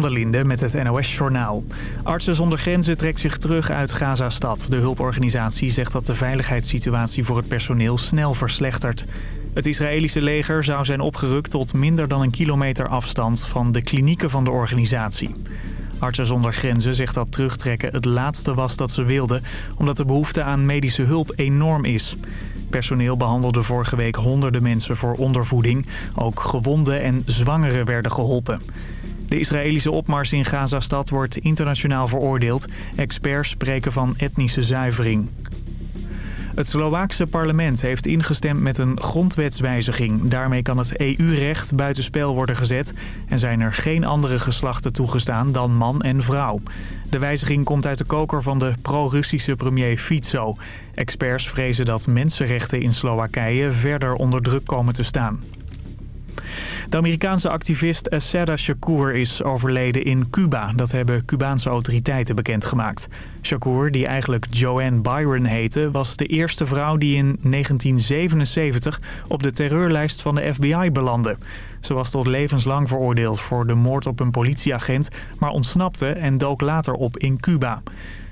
van der Linde met het NOS-journaal. Artsen zonder Grenzen trekt zich terug uit Gazastad. De hulporganisatie zegt dat de veiligheidssituatie voor het personeel snel verslechtert. Het Israëlische leger zou zijn opgerukt tot minder dan een kilometer afstand van de klinieken van de organisatie. Artsen zonder Grenzen zegt dat terugtrekken het laatste was dat ze wilden... omdat de behoefte aan medische hulp enorm is. Personeel behandelde vorige week honderden mensen voor ondervoeding. Ook gewonden en zwangeren werden geholpen. De Israëlische opmars in Gazastad wordt internationaal veroordeeld. Experts spreken van etnische zuivering. Het Slovaakse parlement heeft ingestemd met een grondwetswijziging. Daarmee kan het EU-recht buitenspel worden gezet... en zijn er geen andere geslachten toegestaan dan man en vrouw. De wijziging komt uit de koker van de pro-Russische premier Fico. Experts vrezen dat mensenrechten in Slowakije verder onder druk komen te staan. De Amerikaanse activist Asseda Shakur is overleden in Cuba. Dat hebben Cubaanse autoriteiten bekendgemaakt. Shakur, die eigenlijk Joanne Byron heette... was de eerste vrouw die in 1977 op de terreurlijst van de FBI belandde. Ze was tot levenslang veroordeeld voor de moord op een politieagent... maar ontsnapte en dook later op in Cuba.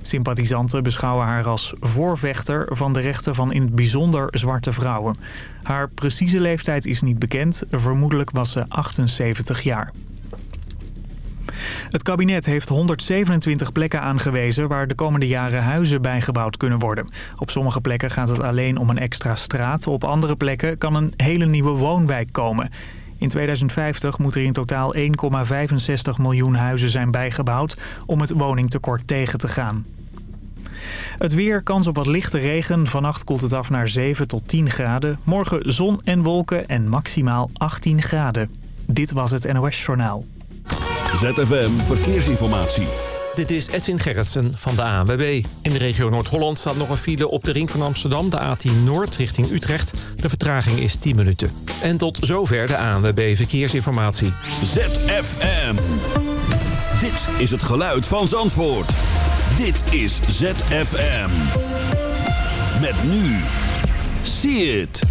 Sympathisanten beschouwen haar als voorvechter van de rechten van in het bijzonder zwarte vrouwen. Haar precieze leeftijd is niet bekend. Vermoedelijk was ze 78 jaar. Het kabinet heeft 127 plekken aangewezen waar de komende jaren huizen bijgebouwd kunnen worden. Op sommige plekken gaat het alleen om een extra straat. Op andere plekken kan een hele nieuwe woonwijk komen. In 2050 moet er in totaal 1,65 miljoen huizen zijn bijgebouwd om het woningtekort tegen te gaan. Het weer, kans op wat lichte regen. Vannacht koelt het af naar 7 tot 10 graden. Morgen zon en wolken en maximaal 18 graden. Dit was het NOS Journaal. ZFM Verkeersinformatie. Dit is Edwin Gerritsen van de ANWB. In de regio Noord-Holland staat nog een file op de ring van Amsterdam, de A10 Noord richting Utrecht. De vertraging is 10 minuten. En tot zover de ANWB Verkeersinformatie. ZFM. Dit is het geluid van Zandvoort. Dit is ZFM. Met nu. See it.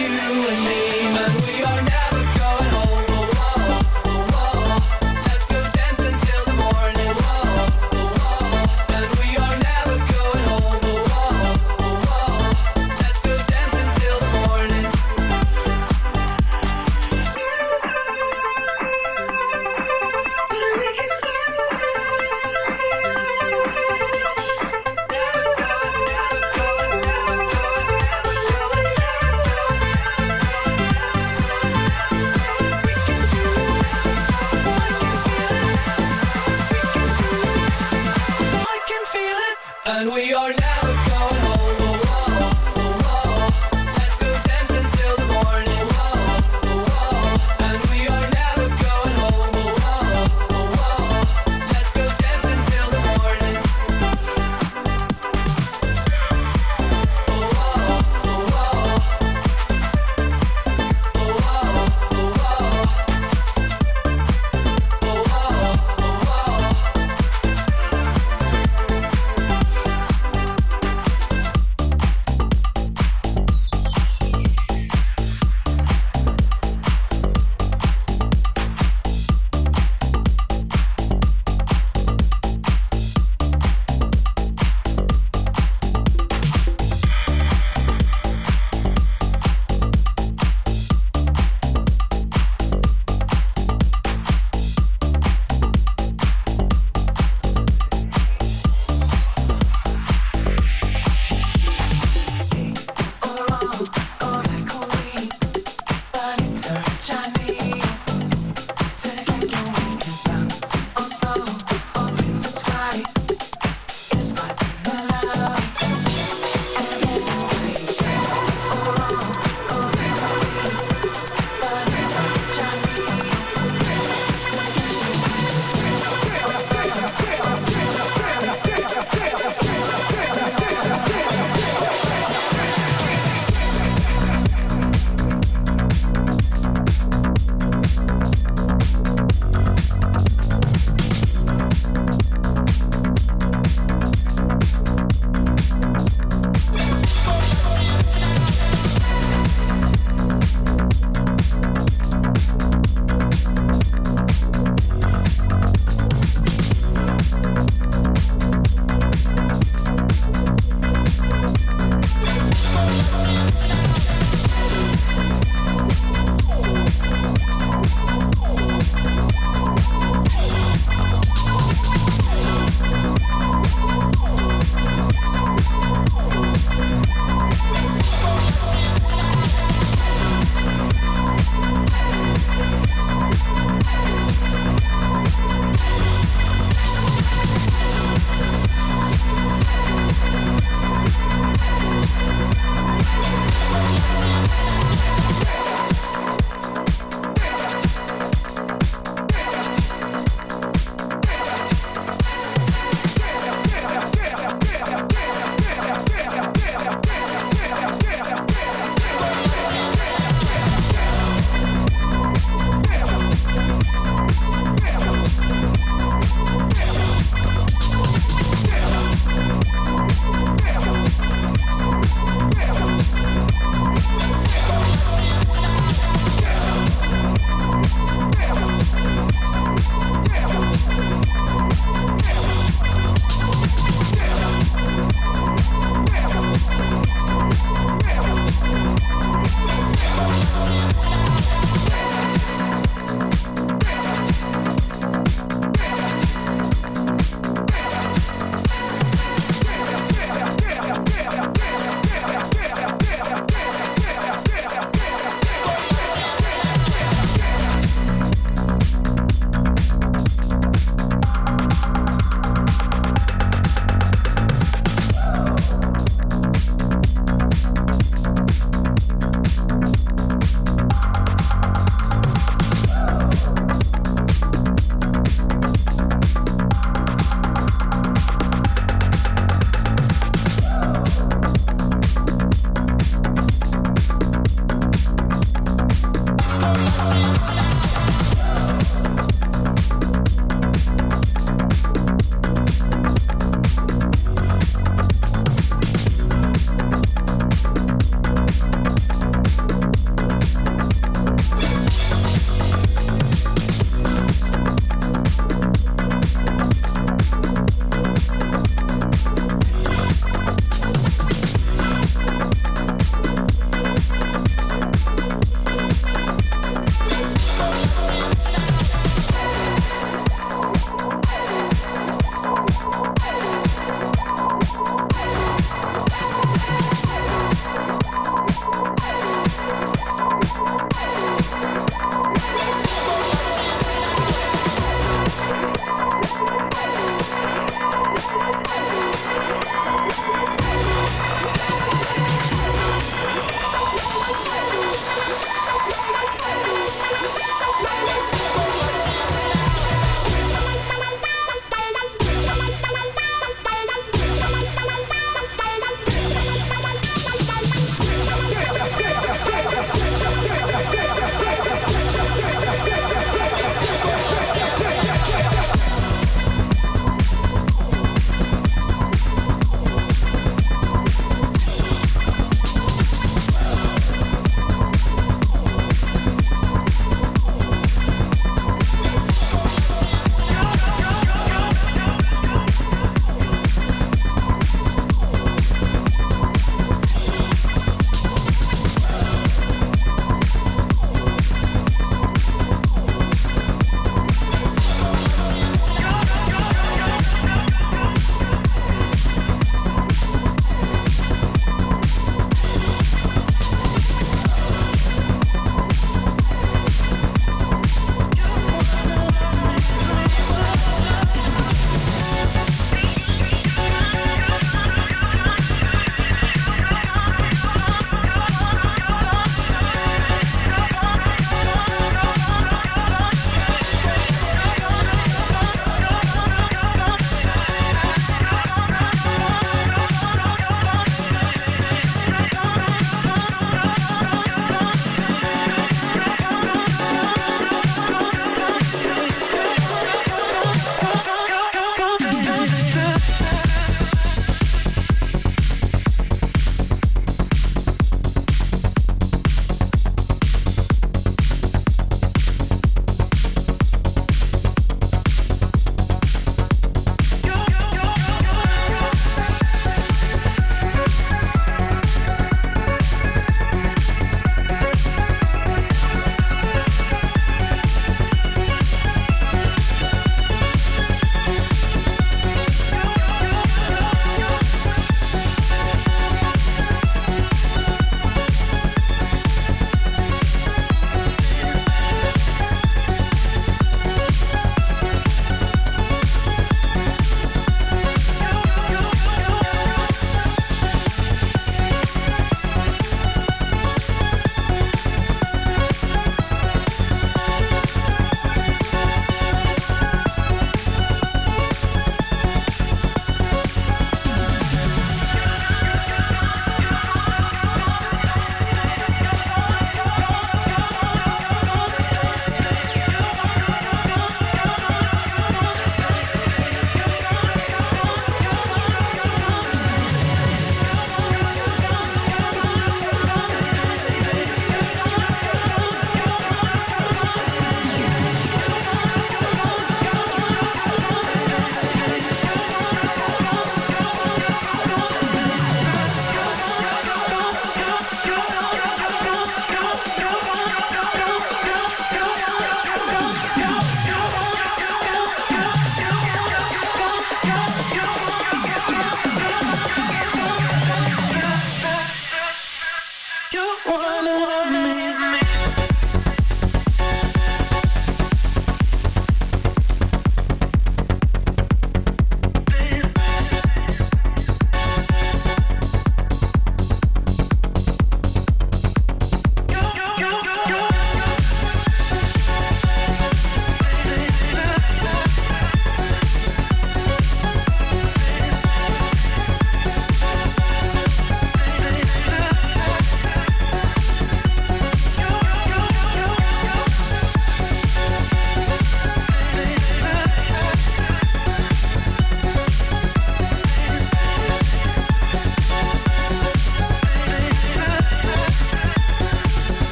you and me.